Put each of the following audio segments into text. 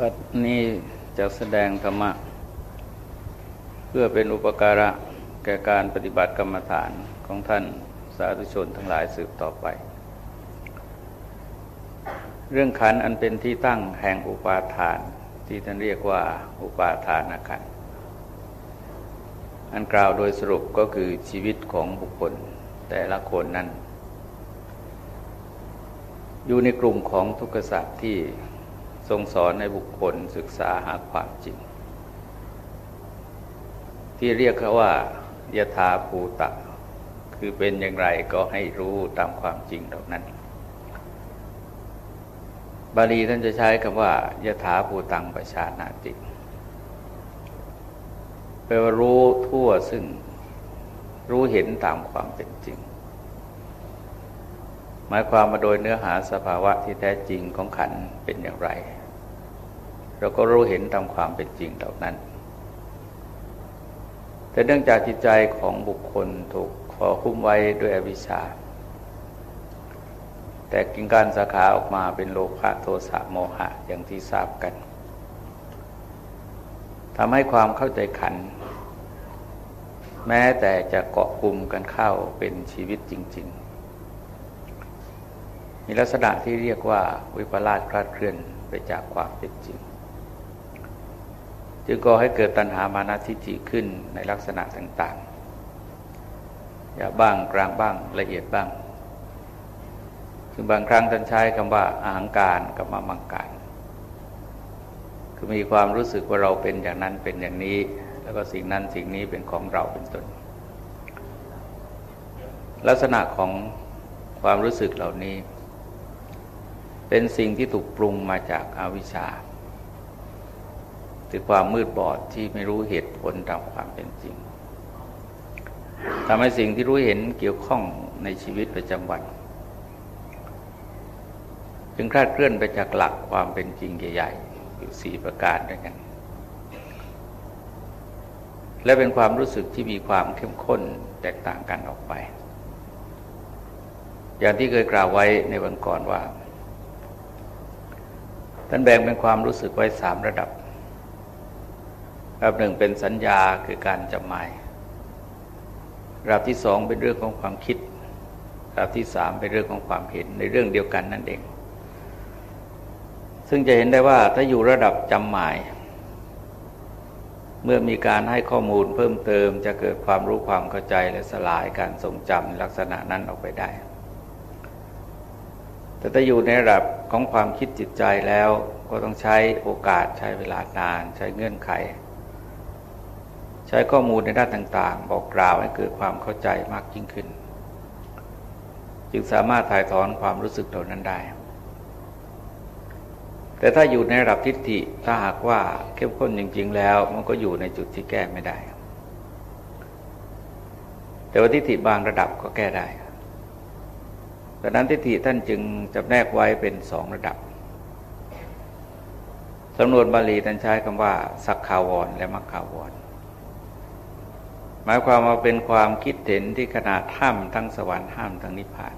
บัดนี้จะแสดงธรรมะ เพื่อเป็นอุปการะแก่การปฏิบัติกรรมฐานของท่านสาธุชนทั้งหลายสืบต่อไป เรื่องขันอันเป็นที่ตั้งแห่งอุปาทาน ที่ท่านเรียกว่าอุปาทานขันอันกล่าวโดยสรุปก็คือชีวิตของบุคคลแต่ละคนนั้น อยู่ในกลุ่มของทุกขสัตว์ที่ ทรงสอนในบุคคลศึกษาหาความจริง ที่เรียกเขาว่ายถาภูตะ คือเป็นอย่างไรก็ให้รู้ตามความจริงเหล่านั้น บาลีท่านจะใช้คำว่ายถาภูตังประชานาติแปลว่ารู้ทั่วซึ่งรู้เห็นตามความเป็นจริง หมายความมาโดยเนื้อหาสภาวะที่แท้จริงของขันเป็นอย่างไร เราก็รู้เห็นตามความเป็นจริงเหล่านั้น แต่เนื่องจากจิตใจของบุคคลถูกขอคุ้มไว้ด้วยอวิชชา แต่กินการสาขาออกมาเป็นโลภะโทสะโมหะอย่างที่ทราบกันทำให้ความเข้าใจขัน แม้แต่จะเกาะกลุ่มกันเข้าเป็นชีวิตจริง ๆ มีลักษณะที่เรียกว่าวิปลาสคลาดเคลื่อนไปจากความเป็นจริง จึงก่อให้เกิดตัณหามานาทิฏฐิขึ้นในลักษณะต่างๆอย่าบ้างกลางบ้างละเอียดบ้างคือบางครั้งท่านใช้คำว่าอาหังการกับมามังการ คือมีความรู้สึกว่าเราเป็นอย่างนั้นเป็นอย่างนี้ แล้วก็สิ่งนั้นสิ่งนี้เป็นของเราเป็นตนลักษณะของความรู้สึกเหล่านี้ เป็นสิ่งที่ถูกปรุงมาจากอาวิชชาคือความมืดบอดที่ไม่รู้เหตุผลตามความเป็นจริงทำให้สิ่งที่รู้เห็นเกี่ยวข้องในชีวิตประจำวันจึงคลาดเคลื่อนไปจากหลักความเป็นจริงใหญ่ๆอยู่สี่ประการด้วยกัน และเป็นความรู้สึกที่มีความเข้มข้นแตกต่างกันออกไป อย่างที่เคยกล่าวไว้ในวันก่อนว่า ท่านแบ่งเป็นความรู้สึกไว้สามระดับ ระดับหนึ่งเป็นสัญญาคือการจำหมายระดับที่สองเป็นเรื่องของความคิดระดับที่สามเป็นเรื่องของความเห็นในเรื่องเดียวกันนั่นเอง ซึ่งจะเห็นได้ว่าถ้าอยู่ระดับจำหมาย เมื่อมีการให้ข้อมูลเพิ่มเติมจะเกิดความรู้ความเข้าใจและสลายการทรงจำลักษณะนั้นออกไปได้ แต่ถ้าอยู่ในระดับของความคิดจิตใจแล้วก็ต้องใช้โอกาสใช้เวลานาน ใช้เงื่อนไข ใช้ข้อมูลในด้านต่าง ๆ บอกกล่าวให้เกิดความเข้าใจมากยิ่งขึ้น จึงสามารถถ่ายถอนความรู้สึกเหล่านั้นได้ แต่ถ้าอยู่ในระดับทิฏฐิถ้าหากว่าเข้มข้นจริง ๆ แล้ว มันก็อยู่ในจุดที่แก้ไม่ได้ แต่ว่าทิฏฐิบางระดับก็แก้ได้ ดังนั้นทิฏฐิท่านจึงจำแนกไว้เป็นสองระดับสำนวนบาลีท่านใช้คำว่า สักขาวรและมัคขาวร หมายความว่าเป็นความคิดเห็นที่ขนาดห้ามทั้งสวรรค์ห้ามทั้งนิพพาน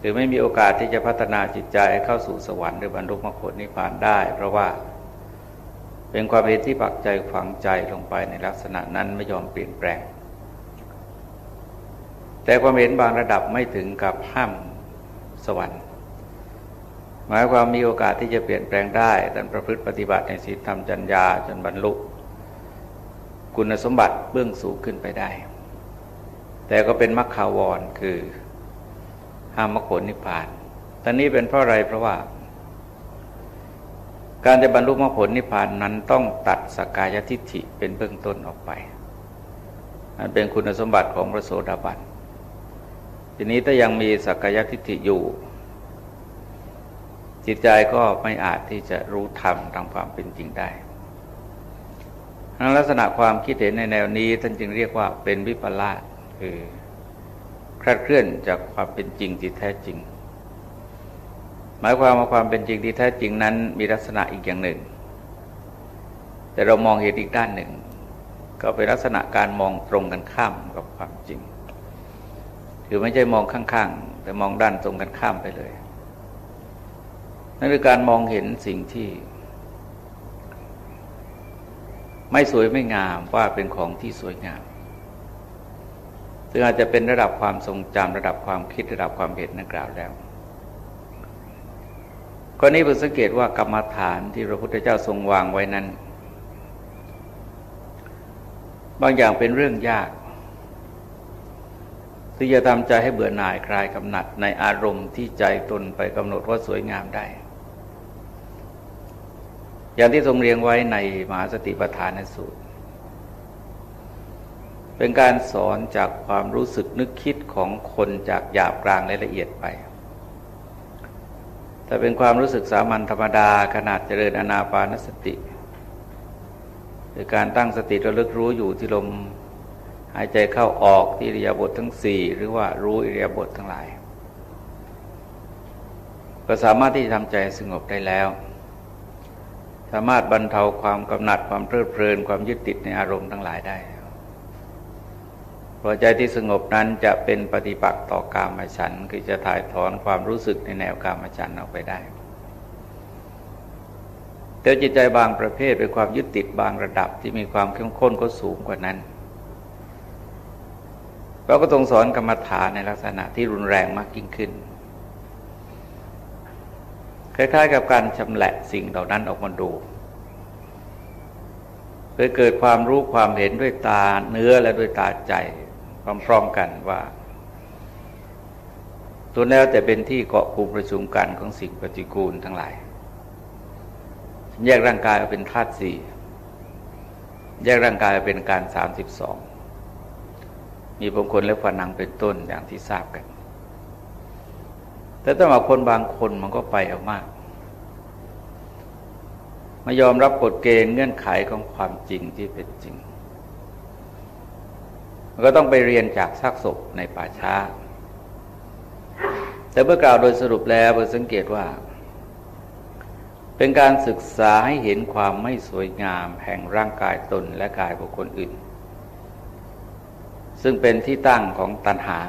คือไม่มีโอกาสที่จะพัฒนาจิตใจเข้าสู่สวรรค์หรือบรรลุมรรคผลนิพพานได้ เพราะว่าเป็นความเห็นที่ปักใจฝังใจลงไปในลักษณะนั้นไม่ยอมเปลี่ยนแปลง แต่ความเห็นบางระดับไม่ถึงกับห้ามสวรรค์ หมายความมีโอกาสที่จะเปลี่ยนแปลงได้แต่ประพฤติปฏิบัติในศีลธรรมจัญญาจนบรรลุคุณสมบัติเบื้องสูงขึ้นไปได้ แต่ก็เป็นมรรคาวรคือห้ามมรรคผลนิพพานตอนนี้เป็นเพราะอะไรเพราะว่า การจะบรรลุมรรคผลนิพพานนั้นต้องตัดสกายทิฏฐิเป็นเบื้องต้นออกไปนันเป็นคุณสมบัติของพระโสดาบัน ทีนี้ถ้ายังมีสักายทิฏฐิอยู่ จิตใจก็ไม่อาจที่จะรู้ธรรมตามความเป็นจริงได้ลักษณะความคิดเห็นในแนวนี้ท่านจึงเรียกว่าเป็นวิปลาสคือคลาดเคลื่อนจากความเป็นจริงที่แท้จริง หมายความว่าความเป็นจริงที่แท้จริงนั้น มีลักษณะอีกอย่างหนึ่ง แต่เรามองเห็นอีกด้านหนึ่ง ก็เป็นลักษณะการมองตรงกันข้ามกับความจริง คือไม่ใช่มองข้างๆ แต่มองด้านตรงกันข้ามไปเลย นั่นคือการมองเห็นสิ่งที่ ไม่สวยไม่งามว่าเป็นของที่สวยงามซึ่งอาจจะเป็นระดับความทรงจำระดับความคิดระดับความเห็นนั่นกล่าวแล้วกรณีเพื่อสังเกตว่ากรรมฐานที่พระพุทธเจ้าทรงวางไว้นั้น บางอย่างเป็นเรื่องยาก ที่จะทำใจให้เบื่อหน่ายคลายกำหนัดในอารมณ์ที่ใจตนไปกำหนดว่าสวยงามได้ อย่างที่ทรงเรียงไว้ในมหาสติปัฏฐานสูตร เป็นการสอนจากความรู้สึกนึกคิดของคนจากหยาบกลางและละเอียดไปแต่เป็นความรู้สึกสามัญธรรมดาขนาดเจริญอนาปานสติ หรือการตั้งสติระลึกรู้อยู่ที่ลม หายใจเข้าออกที่อิริยาบถททั้งสี่หรือว่ารู้อิริยาบถททั้งหลาย ก็สามารถที่จะทำใจสงบได้แล้ว สามารถบรรเทาความกำหนัดความเพลิดเพลินความยึดติดในอารมณ์ทั้งหลายได้พอใจที่สงบนั้นจะเป็นปฏิปักษ์ต่อกามฉันคือจะถ่ายถอนความรู้สึกในแนวกามฉันออกไปได้แต่จิตใจบางประเภทเป็นความยึดติดบางระดับที่มีความเข้มข้นก็สูงกว่านั้น เราก็ต้องสอนกรรมฐานในลักษณะที่รุนแรงมากยิ่งขึ้น คล้ายๆ กับการชำแหละสิ่งเหล่านั้นออกมาดูเพื่อเกิดความรู้ความเห็นด้วยตาเนื้อและด้วยตาใจพร้อมๆกันว่าตัวแล้วแต่เป็นที่เกาะกลุ่มประชุมกันของสิ่งปฏิกูลทั้งหลาย แยกร่างกายออกเป็นธาตุสี่แยกร่างกายเป็นการสามสิบสอง มีบางคนและผนังเป็นต้นอย่างที่ทราบกัน แต่ถ้ามาคนบางคนมันก็ไปเอามากมายอมรับกฎเกณฑ์เงื่อนไขของความจริงที่เป็นจริง มันก็ต้องไปเรียนจากซากศพในป่าช้า แต่เมื่อกล่าวโดยสรุปแล้วเราสังเกตว่า เป็นการศึกษาให้เห็นความไม่สวยงามแห่งร่างกายตนและกายบุคคลอื่น ซึ่งเป็นที่ตั้งของตัณหา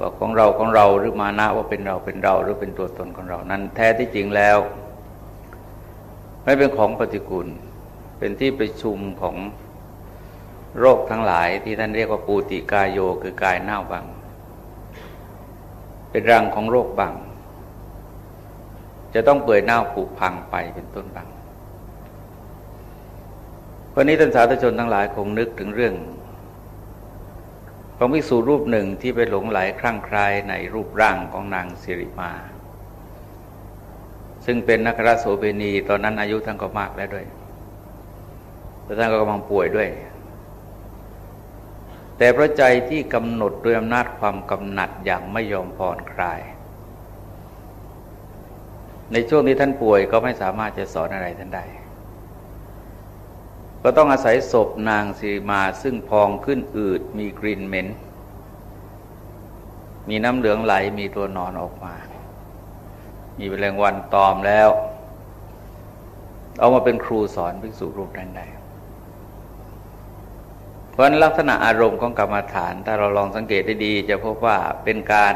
ว่าของเราของเราหรือมานะว่าเป็นเราเป็นเราหรือเป็นตัวตนของเรานั้น แท้ที่จริงแล้ว ไม่เป็นของปฏิกูลเป็นที่ประชุมของโรคทั้งหลายที่ท่านเรียกว่าปูติกายโยคือกายเน่าบัง เป็นรังของโรคบัง จะต้องเปื่อยเน่าผุพังไปเป็นต้นบังวันนี้ท่านสาธุชนทั้งหลายคงนึกถึงเรื่อง ของภิกษุรูปหนึ่งที่ไปหลงไหลคลั่งคลายในรูปร่างของนางสิริมา ซึ่งเป็นนักราโสเภณีตอนนั้นอายุท่านก็มากแล้วด้วยแต่ท่านก็กำลังป่วยด้วย แต่พระใจที่กำหนดด้วยอำนาจความกำหนัดอย่างไม่ยอมผ่อนคลาย ในช่วงที่ท่านป่วยก็ไม่สามารถจะสอนอะไรท่านได้ ก็ต้องอาศัยศพนางสีมาซึ่งพองขึ้นอืดมีกลิ่นเหม็น มีน้ำเหลืองไหลมีตัวนอนออกมา มีแมลงวันตอมแล้ว เอามาเป็นครูสอนภิกษุรูปนั้นได้พราะลักษณะอารมณ์ของกรรมฐาน ถ้าเราลองสังเกตได้ดี จะพบว่าเป็นการ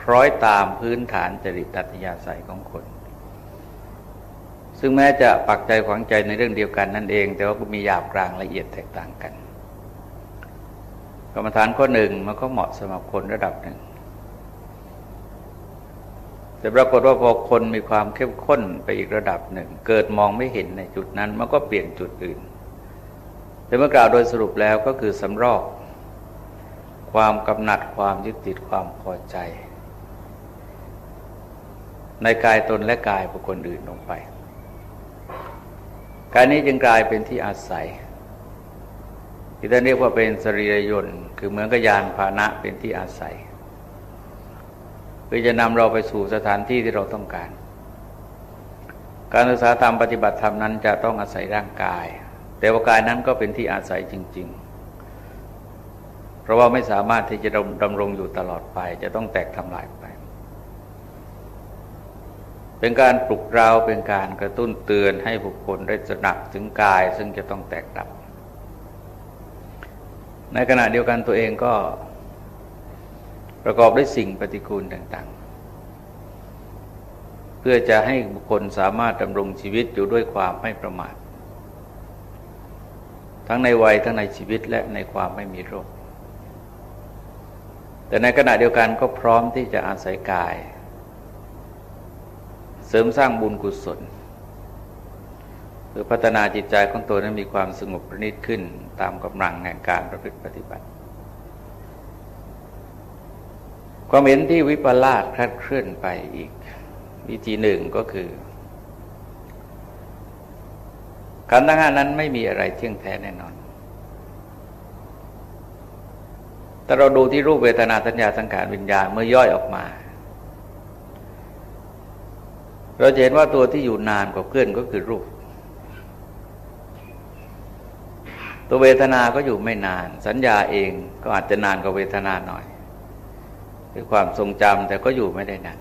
คล้อยตามพื้นฐานจริตตัตยาศัยของคน ซึ่งแม้จะปักใจขวางใจในเรื่องเดียวกันนั่นเอง แต่ว่าก็มีหยาบกลางละเอียดแตกต่างกัน กรรมฐานข้อหนึ่งมันก็เหมาะสำหรับคนระดับหนึ่ง แต่ปรากฏว่าพอคนมีความเข้มข้นไปอีกระดับหนึ่ง เกิดมองไม่เห็นในจุดนั้นมันก็เปลี่ยนจุดอื่น แต่เมื่อกล่าวโดยสรุปแล้วก็คือสำรอกความกำหนัดความยึดติดความพอใจ ในกายตนและกายบุคคลอื่นลงไป การนี้จึงกลายเป็นที่อาศัย ที่ท่านเรียกว่าเป็นสรีรยนต์คือเหมือนกับยานพาหนะเป็นที่อาศัยเพื่อจะนำเราไปสู่สถานที่ที่เราต้องการ การศึกษาธรรมปฏิบัติธรรมนั้นจะต้องอาศัยร่างกาย แต่ว่ากายนั้นก็เป็นที่อาศัยจริง ๆ เพราะว่าไม่สามารถที่จะดำรงอยู่ตลอดไป จะต้องแตกทำลายไป เป็นการปลุกเราเป็นการกระตุ้นเตือนให้บุคคลได้ตระหนักถึงกายซึ่งจะต้องแตกดับ ในขณะเดียวกันตัวเองก็ประกอบด้วยสิ่งปฏิกูลต่างๆ เพื่อจะให้บุคคลสามารถดำรงชีวิตอยู่ด้วยความไม่ประมาท ทั้งในวัยทั้งในชีวิตและในความไม่มีโรค แต่ในขณะเดียวกันก็พร้อมที่จะอาศัยกาย เสริมสร้างบุญกุศลหรือพัฒนาจิตใจของตัวนั้นมีความสงบประณีตขึ้นตามกำลังแห่งการประพฤติปฏิบัติ ความเห็นที่วิปลาสคลาดเคลื่อนไปอีก วิธีหนึ่งก็คือขันธ์ทั้งห้านั้นไม่มีอะไรเที่ยงแท้แน่นอน แต่เราดูที่รูปเวทนาสัญญาสังขารวิญญาณเมื่อย่อยออกมา เราเห็นว่าตัวที่อยู่นานกว่าเพื่อนก็คือรูป ตัวเวทนาก็อยู่ไม่นาน สัญญาเองก็อาจจะนานกว่าเวทนาหน่อยคือความทรงจำแต่ก็อยู่ไม่ได้นาน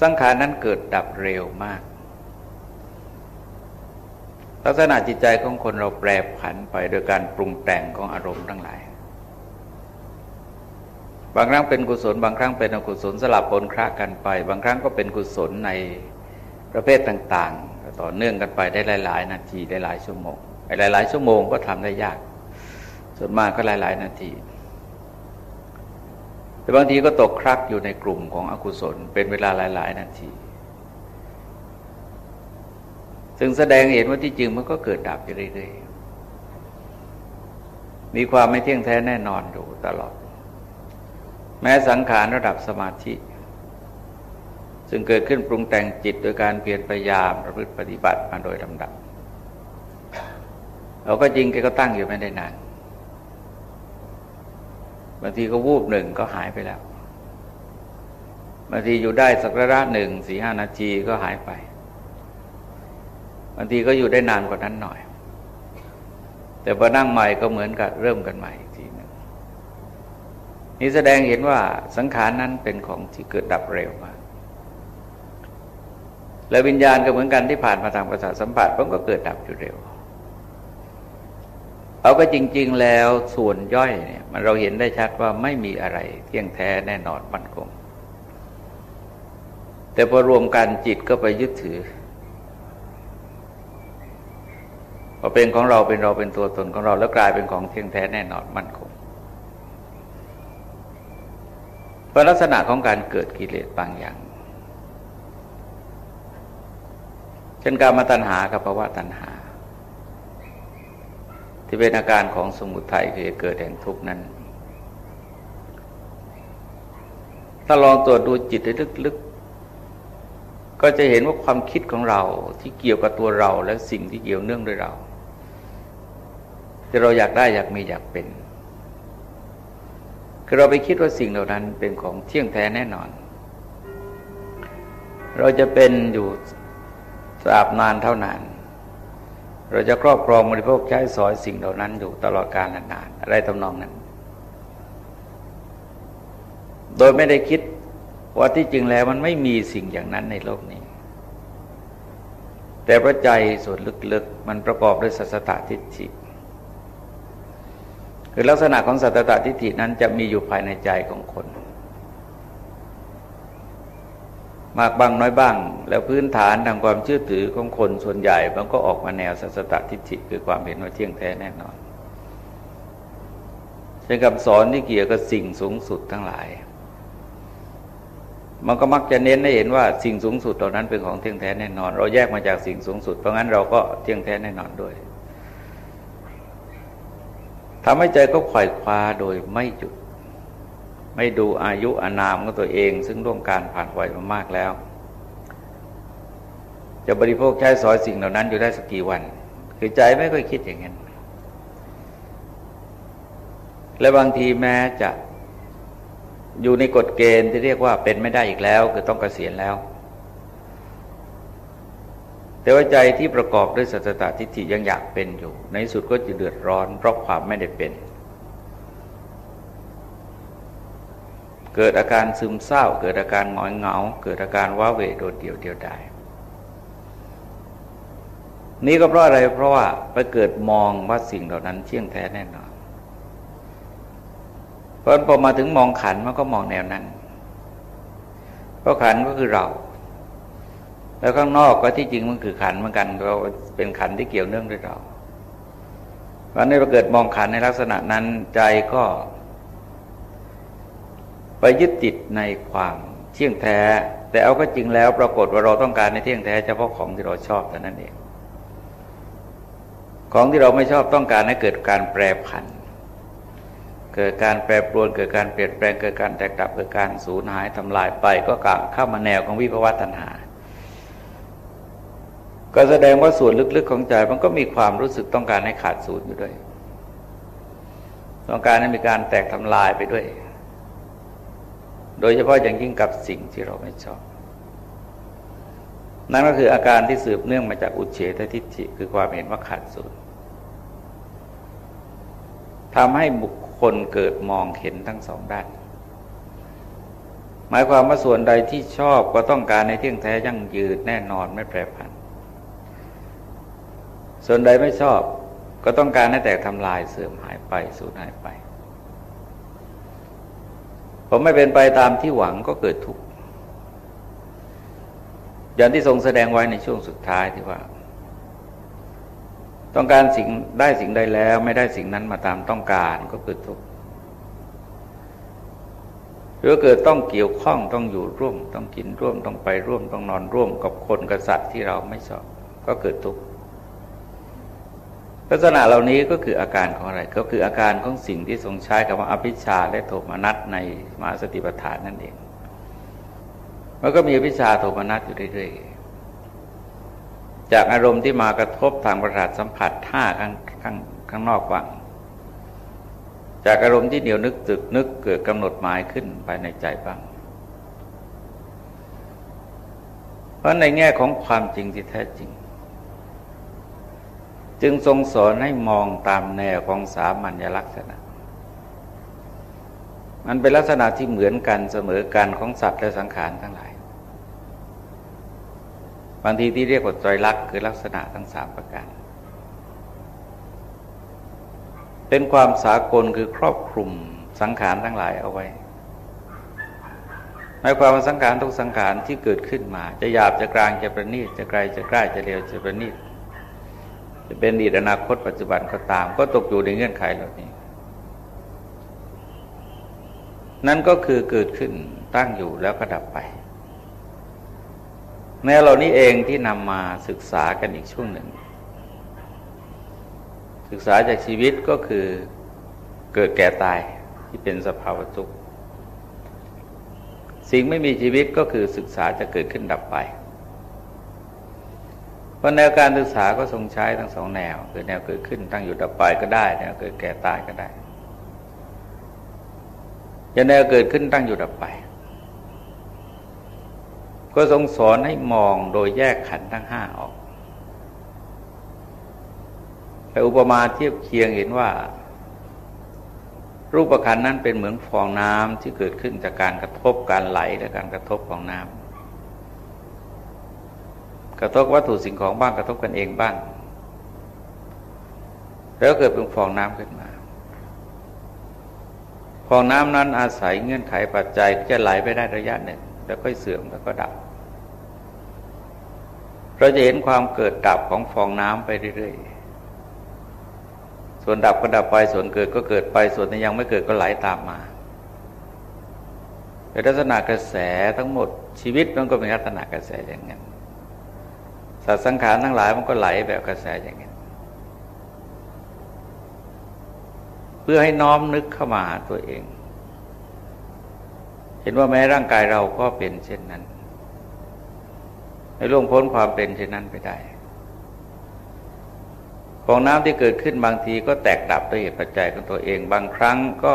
สังขารนั้นเกิดดับเร็วมาก ลักษณะจิตใจของคนเราแปรผันไปโดยการปรุงแต่งของอารมณ์ทั้งหลาย บางครั้งเป็นกุศล บางครั้งเป็นอกุศลสลับปนครากันไป บางครั้งก็เป็นกุศลในประเภทต่างๆ ต่อเนื่องกันไปได้หลาย ๆ นาทีได้หลายชั่วโมงหลาย ๆ ชั่วโมงก็ทำได้ยาก ส่วนมากก็หลาย ๆ นาที แต่บางทีก็ตกครักอยู่ในกลุ่มของอกุศล เป็นเวลาหลาย ๆ นาที ซึ่งแสดงเห็นว่าที่จริงมันก็เกิดดับอยู่เรื่อยๆมีความไม่เที่ยงแท้แน่นอนอยู่ตลอด แม้สังขารระดับสมาธิ ซึ่งเกิดขึ้นปรุงแต่งจิตโดยการเปลี่ยนพยายามประพฤติปฏิบัติมาโดยลำดับ เราก็จริงแกก็ตั้งอยู่ไม่ได้นานบางทีก็วูบหนึ่งก็หายไปแล้วบางทีอยู่ได้สักระยะหนึ่งสี่ห้านาทีก็หายไปบางทีก็อยู่ได้นานกว่านั้นหน่อย แต่พอนั่งใหม่ก็เหมือนกับเริ่มกันใหม่ นี่แสดงเห็นว่าสังขารนั้นเป็นของที่เกิดดับเร็วมาก และวิญญาณก็เหมือนกันที่ผ่านมาทางประสาทสัมผัสมันก็เกิดดับอยู่เร็ว เอาก็จริง ๆแล้วส่วนย่อยเนี่ยมันเราเห็นได้ชัดว่าไม่มีอะไรเที่ยงแท้แน่นอนมั่นคง แต่พอรวมกันจิตก็ไปยึดถือพอเป็นของเราเป็นเราเป็นตัวตนของเราแล้วกลายเป็นของเที่ยงแท้แน่นอนมั่นคง เพราะลักษณะของการเกิดกิเลสบางอย่าง เช่นการมาตัณหากับภาวะตัณหา ที่เป็นอาการของสมุทัยคือเกิดแห่งทุกข์นั้น ถ้าลองตรวจดูจิตให้ลึกๆ ก็จะเห็นว่าความคิดของเราที่เกี่ยวกับตัวเราและสิ่งที่เกี่ยวเนื่องด้วยเราที่เราอยากได้อยากมีอยากเป็น คือเราไปคิดว่าสิ่งเหล่านั้นเป็นของเที่ยงแท้แน่นอน เราจะเป็นอยู่สาบนานเท่านาน เราจะครอบครองบริโภคใช้สอยสิ่งเหล่านั้นอยู่ตลอดกาลนานๆอะไรทำนองนั้น โดยไม่ได้คิดว่าที่จริงแล้วมันไม่มีสิ่งอย่างนั้นในโลกนี้ แต่พระใจส่วนลึกๆ มันประกอบด้วยสัสตทิฏฐิ คือลักษณะของสัตตทิฏฐินั้นจะมีอยู่ภายในใจของคน มากบ้างน้อยบ้าง แล้วพื้นฐานทางความเชื่อถือของคนส่วนใหญ่มันก็ออกมาแนวสัสตทิฏฐิคือความเห็นว่าเที่ยงแท้แน่นอนเช่นคำสอนที่เกี่ยวกับสิ่งสูงสุดทั้งหลาย มันก็มักจะเน้นให้เห็นว่าสิ่งสูงสุดเหล่านั้นเป็นของเที่ยงแท้แน่นอน เราแยกมาจากสิ่งสูงสุดเพราะงั้นเราก็เที่ยงแท้แน่นอนด้วย ทำให้ใจก็ขวายคว้าโดยไม่หยุด ไม่ดูอายุอานามของตัวเอง ซึ่งร่วงการผ่านวัยมามากแล้ว จะบริโภคใช้สอยสิ่งเหล่านั้นอยู่ได้สักกี่วัน คือใจไม่ค่อยคิดอย่างนั้น และบางทีแม้จะอยู่ในกฎเกณฑ์ที่เรียกว่าเป็นไม่ได้อีกแล้ว คือต้องเกษียณแล้ว แต่ว่าใจที่ประกอบด้วยสัจตทิฏฐิยังอยากเป็นอยู่ ในสุดก็จะเดือดร้อน เพราะความไม่ได้เป็น เกิดอาการซึมเศร้า เกิดอาการหงอยเหงา เกิดอาการว้าเหวโดดเดี่ยวเดียวดายนี่ก็เพราะอะไรเพราะว่าไปเกิดมองว่าสิ่งเหล่านั้นเที่ยงแท้แน่นอนเพราะพอมาถึงมองขันมันก็มองแนวนั้นเพราะขันก็คือเรา แล้วข้างนอกก็ที่จริงมันคือขันเหมือนกันเราเป็นขันที่เกี่ยวเนื่องด้วยเราวันนี้เราเกิดมองขันในลักษณะนั้นใจก็ ไปยึดติดในความเที่ยงแท้ แต่เอาก็จริงแล้ว ปรากฏว่าเราต้องการในเที่ยงแท้เฉพาะของที่เราชอบแต่นั้นเองของที่เราไม่ชอบต้องการให้เกิดการแปรผัน เกิดการแปรปรวนเกิดการเปลี่ยนแปลงเกิดการแตกดับเกิดการสูญหายทำลายไป ก็กลับเข้ามาแนวของวิภวตัณหา ก็แสดงว่าส่วนลึกๆของใจมันก็มีความรู้สึกต้องการให้ขาดสูญอยู่ด้วย ต้องการให้มีการแตกทำลายไปด้วย โดยเฉพาะอย่างยิ่งกับสิ่งที่เราไม่ชอบ นั่นก็คืออาการที่สืบเนื่องมาจากอุเฉททิฏฐิคือความเห็นว่าขาดสูญทำให้บุคคลเกิดมองเห็นทั้งสองด้าน หมายความว่าส่วนใดที่ชอบก็ต้องการในเที่ยงแท้ยั่งยืนแน่นอนไม่แปรผัน ส่วนใดไม่ชอบ ก็ต้องการให้แตกทำลายเสื่อมหายไปสูญหายไปผมไม่เป็นไปตามที่หวังก็เกิดทุกข์อย่างที่ทรงแสดงไว้ในช่วงสุดท้ายที่ว่า ต้องการสิ่งได้สิ่งใดแล้ว ไม่ได้สิ่งนั้นมาตามต้องการก็เกิดทุกข์หรือเกิดต้องเกี่ยวข้องต้องอยู่ร่วม ต้องกินร่วมต้องไปร่วมต้องนอนร่วมกับคนกับสัตว์ที่เราไม่ชอบ ก็เกิดทุกข์ ลักษณะเหล่านี้ก็คืออาการของอะไร ก็คืออาการของสิ่งที่ทรงใช้คำว่าอภิชาและโทมนัสในมาสติปัฏฐานนั่นเองมันก็มีอภิชาโทมนัสอยู่เรื่อยๆจากอารมณ์ที่มากระทบทางประสาทสัมผัสท่าข้างข้างข้างนอกวังจากอารมณ์ที่เหนียวนึกตึกนึกเกิดกำหนดหมายขึ้นภายในใจบ้าง เพราะในแง่ของความจริงที่แท้จริง จึงทรงสอนให้มองตามแนวของสามัญลักษณะ มันเป็นลักษณะที่เหมือนกันเสมอกันของสัตว์และสังขารทั้งหลาย บางทีที่เรียกว่าไตรลักษณ์คือลักษณะทั้งสามประการ เป็นความสากลคือครอบคลุมสังขารทั้งหลายเอาไว้หมายความว่าสังขารทุกสังขารที่เกิดขึ้นมา จะหยาบจะกลางจะประณีตจะไกลจะใกล้จะเร็วจะประณีต จะเป็นอดีตอนาคตปัจจุบันก็ตาม ก็ตกอยู่ในเงื่อนไขเหล่านี้ นั่นก็คือเกิดขึ้นตั้งอยู่แล้วก็ดับไป แนวเหล่านี้เองที่นำมาศึกษากันอีกช่วงหนึ่ง ศึกษาจากชีวิตก็คือเกิดแก่ตายที่เป็นสภาวะทุกข์สิ่งไม่มีชีวิตก็คือศึกษาจะเกิดขึ้นดับไป เพราะแนวการศึกษาก็ทรงใช้ทั้งสองแนว คือแนวเกิดขึ้นตั้งอยู่ดับไปก็ได้ แนวเกิดแก่ตายก็ได้อย่าแนวเกิดขึ้นตั้งอยู่ดับไป ก็ทรงสอนให้มองโดยแยกขันทั้งห้าออกไปอุปมาเทียบเคียงเห็นว่า รูปขันนั้นเป็นเหมือนฟองน้ำที่เกิดขึ้นจากการกระทบการไหลและการกระทบของน้ำ กระทบวัตถุสิ่งของบ้างกระทบกันเองบ้าง แล้วเกิดเป็นฟองน้ำขึ้นมา ฟองน้ำนั้นอาศัยเงื่อนไขปัจจัยจะไหลไปได้ระยะหนึ่ง แล้วก็เสื่อมแล้วก็ดับ เราจะเห็นความเกิดดับของฟองน้ำไปเรื่อยๆ ส่วนดับก็ดับไป ส่วนเกิดก็เกิดไป ส่วนที่ยังไม่เกิดก็ไหลตามมาเป็นลักษณะกระแสทั้งหมดชีวิตมันก็เป็นลักษณะกระแสอย่างนั้น สัตว์สังขารทั้งหลายมันก็ไหลแบบกระแสอย่างนี้เพื่อให้น้อมนึกเข้ามาหาตัวเอง เห็นว่าแม้ร่างกายเราก็เป็นเช่นนั้นให้ล่วงพ้นความเป็นเช่นนั้นไปได้ของน้ำที่เกิดขึ้นบางทีก็แตกดับด้วยเหตุปัจจัยของตัวเอง บางครั้งก็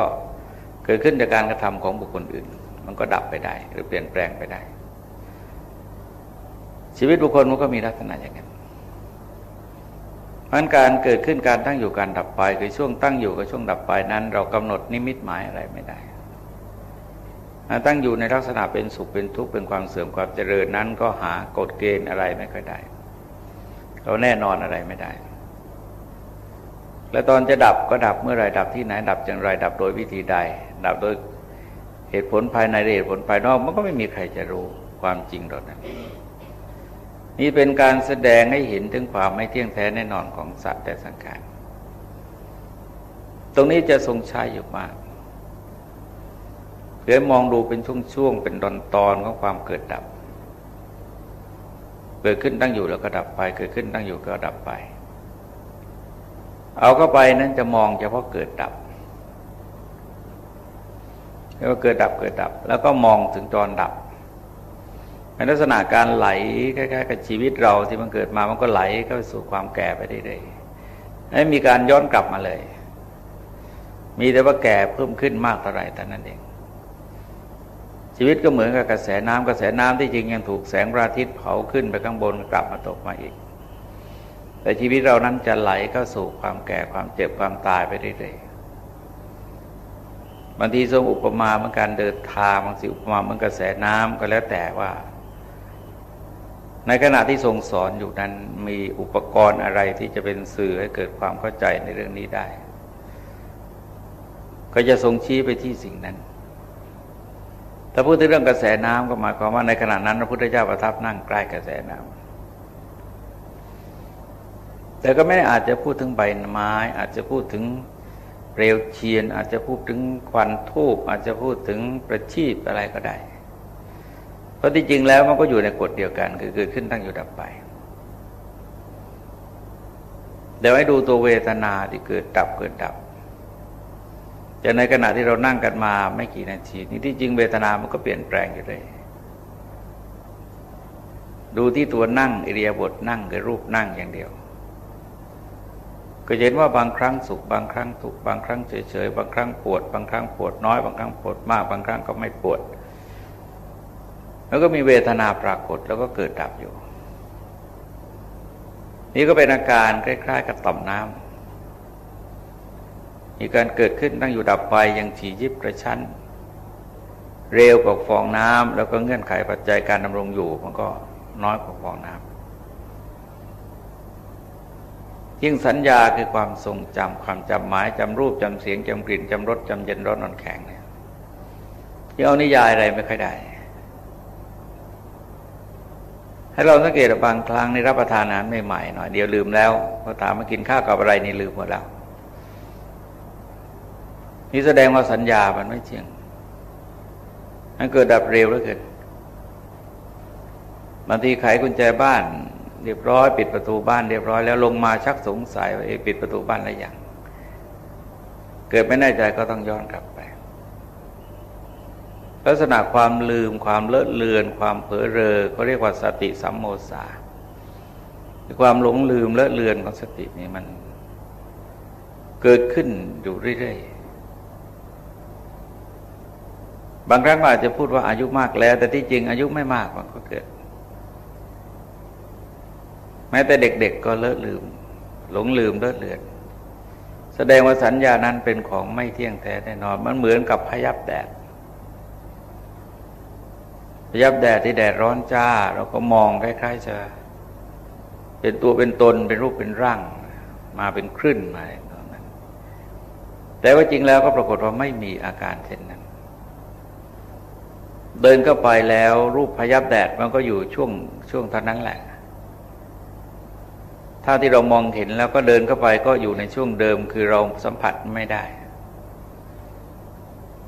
เกิดขึ้นจากการกระทำของบุคคลอื่น มันก็ดับไปได้ หรือเปลี่ยนแปลงไปได้ ชีวิตบุคคลมันก็มีลักษณะอย่างนั้นมันการเกิดขึ้นการตั้งอยู่การดับไปคือช่วงตั้งอยู่กับช่วงดับไปนั้น เรากำหนดนิมิตหมายอะไรไม่ได้ ตั้งอยู่ในลักษณะเป็นสุขเป็นทุกข์เป็นความเสื่อมความเจริญนั้น ก็หากฎเกณฑ์อะไรไม่ค่อยได้เราแน่นอนอะไรไม่ได้ แล้วตอนจะดับก็ดับเมื่อไรดับที่ไหนดับอย่างไร ดับโดยวิธีใด ดับโดยเหตุผลภายในเหตุผลภายนอกมันก็ไม่มีใครจะรู้ความจริงหล่านั้น นี่เป็นการแสดงให้เห็นถึงความไม่เที่ยงแท้แน่นอนของสัตว์แต่สังขารตรงนี้จะทรงใช้อยู่มากเพื่อมองดูเป็นช่วงๆเป็นตอนตอนของความเกิดดับ เกิดขึ้นตั้งอยู่แล้วก็ดับไป เกิดขึ้นตั้งอยู่ก็ดับไป เอาเข้าไปนั้นจะมองเฉพาะเกิดดับแล้วก็เกิดดับเกิดดับ แล้วก็มองถึงตอนดับ ในลักษณะการไหลคล้ายๆกับชีวิตเราที่มันเกิดมามันก็ไหลเข้าสู่ความแก่ไปเรื่อยๆไม่มีการย้อนกลับมาเลย มีแต่ว่าแก่เพิ่มขึ้นมากเท่าไรแต่นั้นเอง ชีวิตก็เหมือนกับกระแสน้ำกระแสน้ำที่จริงยังถูกแสงพระอาทิตย์เผาขึ้นไปข้างบนกลับมาตกมาอีก แต่ชีวิตเรานั้นจะไหลเข้าสู่ความแก่ความเจ็บความตายไปเรื่อยๆบางทีทรงอุปมาเหมือนการเดินทางบางทีอุปมาเหมือนกระแสน้ำก็แล้วแต่ว่า ในขณะที่ทรงสอนอยู่นั้นมีอุปกรณ์อะไรที่จะเป็นสื่อให้เกิดความเข้าใจในเรื่องนี้ได้ ก็จะทรงชี้ไปที่สิ่งนั้น ถ้าพูดถึงเรื่องกระแสน้ำก็หมายความว่าในขณะนั้นพระพุทธเจ้าประทับนั่งใกล้กระแสน้ำแต่ก็ไม่อาจจะพูดถึงใบไม้ อาจจะพูดถึงเปลวเทียน อาจจะพูดถึงควันทูบอาจจะพูดถึงประชีพอะไรก็ได้ เพราะที่จริงแล้วมันก็อยู่ในกฎเดียวกัน คือเกิดขึ้นตั้งอยู่ดับไปเดี๋ยวให้ดูตัวเวทนาที่เกิดดับเกิดดับจะในขณะที่เรานั่งกันมาไม่กี่นาทีนี้ที่จริงเวทนามันก็เปลี่ยนแปลงอยู่เลย ดูที่ตัวนั่งอิริยาบถนั่งกับรูปนั่งอย่างเดียว ก็เห็นว่าบางครั้งสุข บางครั้งทุกข์บางครั้งเฉยๆบางครั้งปวด บางครั้งปวดน้อย บางครั้งปวดมาก บางครั้งก็ไม่ปวด แล้วก็มีเวทนาปรากฏแล้วก็เกิดดับอยู่ นี่ก็เป็นอาการคล้ายๆ กับต่อมน้ำมีการเกิดขึ้นตั้งอยู่ดับไปอย่างถี่ยิบกระชั้น เร็วกว่าฟองน้ำแล้วก็เงื่อนไขปัจจัยการดำรงอยู่ มันก็น้อยกว่าฟองน้ำยิ่งสัญญาคือความทรงจำความจำหมายจำรูปจำเสียงจำกลิ่นจำรสจำเย็นร้อนนอนแข็งเนี่ยยังเอานิยายอะไรไม่ค่อยได้ ให้เราสังเกตบางครั้งในรับประทานอาหารใหม่ๆหน่อยเดี๋ยวลืมแล้วพอตามมากินข้าวกับอะไรนี่ลืมหมดแล้วนี่แสดงว่าสัญญามันไม่เที่ยงมันเกิดดับเร็วแล้วเกิดบางทีไขกุญแจบ้านเรียบร้อย ปิดประตูบ้านเรียบร้อยแล้วลงมาชักสงสัยว่าเอปิดประตูบ้านแล้วยังเกิดไม่แน่ใจก็ต้องย้อนกลับไป ลักษณะความลืมความเลอะเลือน ความเผลอเรอเขาเรียกว่าสติสัมโมสาความหลงลืมเลอะเลือนของสตินี่มันเกิดขึ้นอยู่เรื่อยๆ บางครั้งอาจจะพูดว่าอายุมากแล้ว แต่ที่จริงอายุไม่มากมันก็เกิด แม้แต่เด็กๆก็เลอะลืม หลงลืมเลอะเลือน แสดงว่าสัญญานั้นเป็นของไม่เที่ยงแท้แน่นอน มันเหมือนกับพยับแดด ยับแดดที่แดดร้อนจ้า เราก็มองคล้ายๆจะเป็นตัวเป็นตนเป็นรูปเป็นร่าง มาเป็นคลื่นมาตอนนั้น แต่ว่าจริงแล้วก็ปรากฏว่าไม่มีอาการเช่นนั้น เดินเข้าไปแล้วรูปพยับแดดมันก็อยู่ช่วงช่วงเท่านั้นแหละถ้าที่เรามองเห็นแล้วก็เดินเข้าไปก็อยู่ในช่วงเดิมคือเราสัมผัสไม่ได้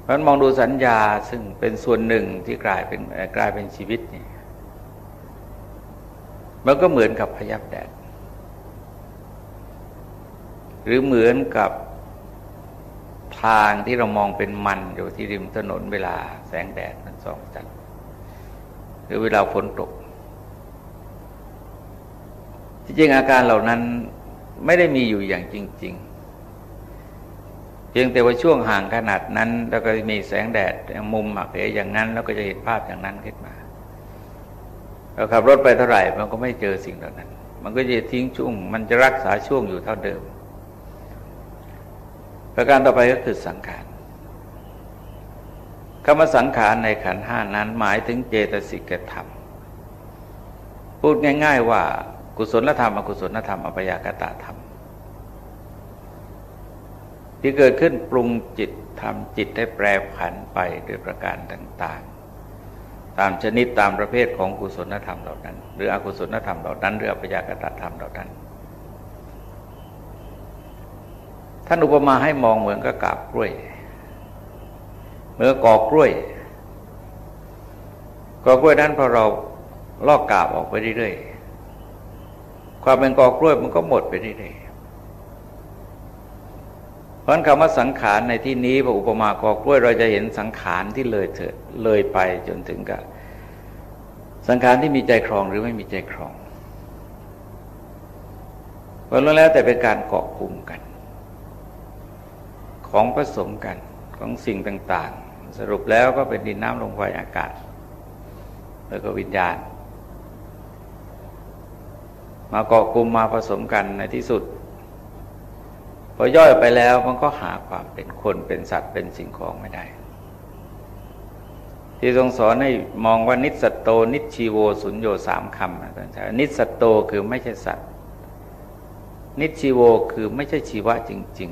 ราะมองดูสัญญาซึ่งเป็นส่วนหนึ่งที่กลายเป็นกลายเป็นชีวิตนี่มันก็เหมือนกับพยับแดด หรือเหมือนกับทางที่เรามองเป็นมันอยู่ที่ริมถนนเวลาแสงแดดมันส่องจัดหรือเวลาฝนตก ที่จริงอาการเหล่านั้นไม่ได้มีอยู่อย่างจริง ๆ เพียงแต่ว่าช่วงห่างขนาดนั้น แล้วก็มีแสงแดดมุมหักเหอย่างนั้น แล้วก็จะเห็นภาพอย่างนั้นขึ้นมาเราขับรถไปเท่าไหร่มันก็ไม่เจอสิ่งเหล่านั้น มันก็จะทิ้งช่วง มันจะรักษาช่วงอยู่เท่าเดิม ประการต่อไปก็คือสังขารคำว่าสังขารในขันห้านั้นหมายถึงเจตสิกธรรม พูดง่าย ๆ ว่ากุศลธรรมอกุศลธรรมอภยากตธรรม ที่เกิดขึ้นปรุงจิตทำจิตให้แปรผันไปโดยประการต่างๆ ตามชนิดตามประเภทของกุศลธรรมเหล่านั้น หรืออกุศลธรรมเหล่านั้น หรืออภิญากตธรรมเหล่านั้นท่านอุปมาให้มองเหมือนกับกาบกล้วยเหมือนกอกกล้วยกอกล้วยนั้นพอเราลอกกาบออกไปเรื่อยๆความเป็นกอกล้วยมันก็หมดไปเรื่อยๆ ราะคำว่าสังขารในที่นี้พระอุปมากอกล้วยเราจะเห็นสังขารที่เลยเถิดเลยไปจนถึงกับสังขารที่มีใจครองหรือไม่มีใจครองเพราะแล้วแต่เป็นการเกาะกลุ่มกัน ของผสมกันของสิ่งต่าง ๆ สรุปแล้วก็เป็นดินน้ำลมไฟอากาศ แล้วก็วิญญาณ มาเกาะกลุ่มมาผสมกันในที่สุด พอย่อยไปแล้วมันก็หาความเป็นคนเป็นสัตว์เป็นสิ่งของไม่ได้ ที่ทรงสอนให้มองว่านิสสัตโต นิชชีโวสุญโญ สามคำนะท่านใช้นิสสัตโตคือไม่ใช่สัตว์ นิชีโวคือไม่ใช่ชีวะจริง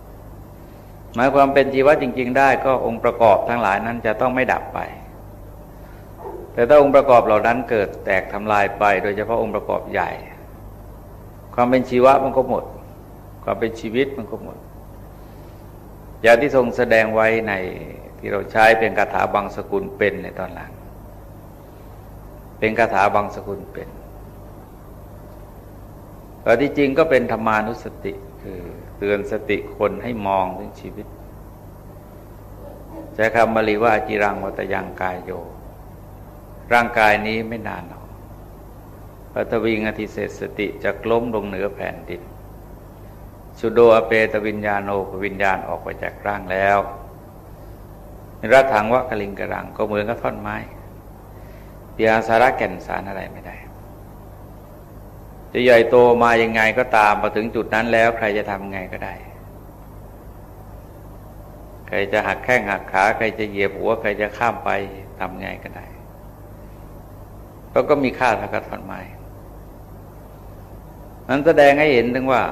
ๆ หมายความเป็นชีวะจริง ๆ ได้ก็องค์ประกอบทั้งหลายนั้นจะต้องไม่ดับไป แต่ถ้าองค์ประกอบเหล่านั้นเกิดแตกทำลายไป โดยเฉพาะองค์ประกอบใหญ่ ความเป็นชีวะมันก็หมด ความเป็นชีวิตมันก็หมด อย่างที่ทรงแสดงไว้ในที่เราใช้เป็นคาถาบางสกุลเป็นในตอนหลัง เป็นคาถาบางสกุลเป็นแต่ที่จริงก็เป็นธรรมานุสติคือเตือนสติคนให้มองถึงชีวิตใช้คำบาลีว่าจิรังวัตยังกายโย ร่างกายนี้ไม่นานหรอกปัทวิงอธิเศษสติจะล้มลงเหนือแผ่นดิน สุโดอเปตวิญญาโนปวิญญาณออกไปจากร่างแล้วรัถังวะกลิงกรังก็เหมือนกับท่อนไม้เดียสาระแก่นสารอะไรไม่ได้ จะใหญ่โตมายังไงก็ตามพอถึงจุดนั้นแล้ว ใครจะทำไงก็ได้ ใครจะหักแข้งหักขา ใครจะเหยียบหัว ใครจะข้ามไปทำไงก็ได้เขาก็มีค่าเท่ากับท่อนไม้นั้นแสดงให้เห็นถึงว่า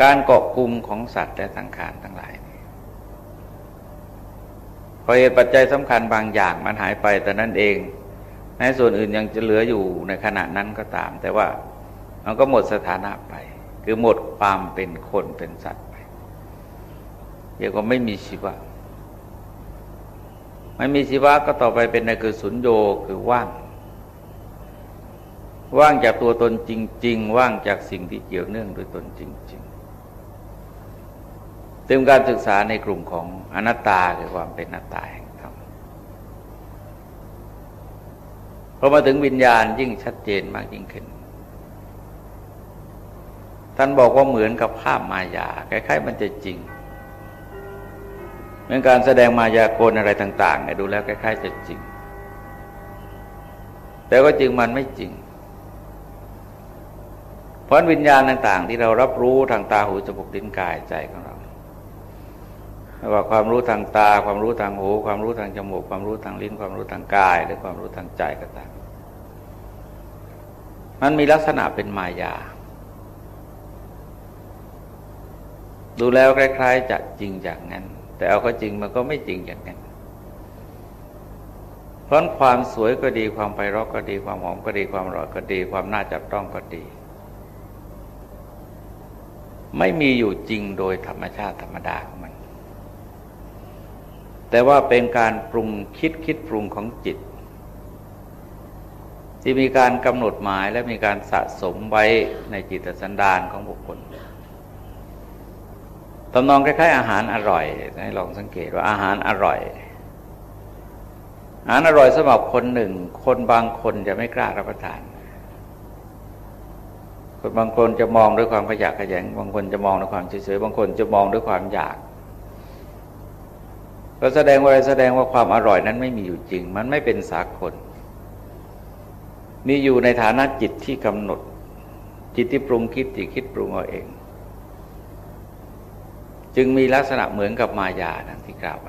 การเกาะกลุ่มของสัตว์และสังขารทั้งหลายพอเหตุปัจจัยสำคัญบางอย่างมันหายไปแต่นั้นเองในส่วนอื่นยังจะเหลืออยู่ในขณะนั้นก็ตาม แต่ว่ามันก็หมดสถานะไป คือหมดความเป็นคนเป็นสัตว์ไปเดี๋ยวก็ไม่มีชีวะไม่มีชีวะก็ต่อไปเป็นในคือสุญโยคือว่าง ว่างจากตัวตนจริง ๆ ว่างจากสิ่งที่เกี่ยวเนื่องด้วยตนจริง ๆ เติมการศึกษาในกลุ่มของอนัตตาคือความเป็นอนัตตาแห่งธรรมพอมาถึงวิญญาณยิ่งชัดเจนมากยิ่งขึ้น ท่านบอกว่าเหมือนกับภาพมายาคล้ายๆมันจะจริงเป็นการแสดงมายากลอะไรต่างๆเนี่ยดูแล้วคล้ายๆจะจริง แต่ก็จริงมันไม่จริง เพราะวิญญาณต่าง ๆ ที่เรารับรู้ทางตาหูจมูกลิ้นกายใจของเรา ว่าความรู้ทางตา ความรู้ทางหู ความรู้ทางจมูก ความรู้ทางลิ้น ความรู้ทางกายหรือความรู้ทางใจก็ตามมันมีลักษณะเป็นมายา ดูแล้วคล้ายๆจะจริงอย่างนั้น แต่เอาก็จริงมันก็ไม่จริงอย่างนั้นเพราะความสวยก็ดีความไพเราะก็ดีความหอมก็ดีความอร่อยก็ดี ความน่าจับต้องก็ดี ไม่มีอยู่จริงโดยธรรมชาติธรรมดาของมัน แต่ว่าเป็นการปรุงคิดคิดปรุงของจิต ที่มีการกำหนดหมายและมีการสะสมไว้ในจิตสันดานของบุคคลตำนองคล้ายๆอาหารอร่อยให้ลองสังเกตว่าอาหารอร่อย อาหารอร่อยสำหรับคนหนึ่ง คนบางคนจะไม่กล้ารับประทาน คนบางคนจะมองด้วยความขยะขยง บางคนจะมองด้วยความเฉยๆ บางคนจะมองด้วยความอยาก ก็แสดงว่าอะไรแสดงว่าความอร่อยนั้นไม่มีอยู่จริง มันไม่เป็นสากล มีอยู่ในฐานะจิตที่กำหนด จิตที่ปรุงคิดที่คิดปรุงเอาเอง จึงมีลักษณะเหมือนกับมายาดังที่กล่าวไป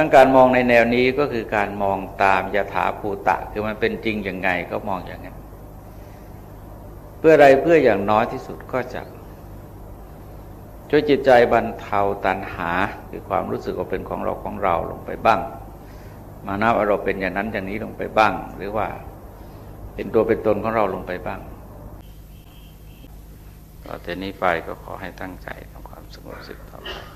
าการมองในแนวนี้ก็คือการมองตามยถาภูตะ คือมันเป็นจริงอย่างไงก็มองอย่างนั้น เพื่ออะไรเพื่ออย่างน้อยที่สุดก็จะ ช่วยจิตใจบรรเทาตันหาคือความรู้สึกว่าเป็นของเราของเราลงไปบ้าง มานะว่าเราเป็นอย่างนั้นอย่างนี้ลงไปบ้าง หรือว่าเป็นตัวเป็นตนของเราลงไปบ้างต่อแต่นี้ไปก็ขอให้ตั้งใจทำความสงบสุขต่อไป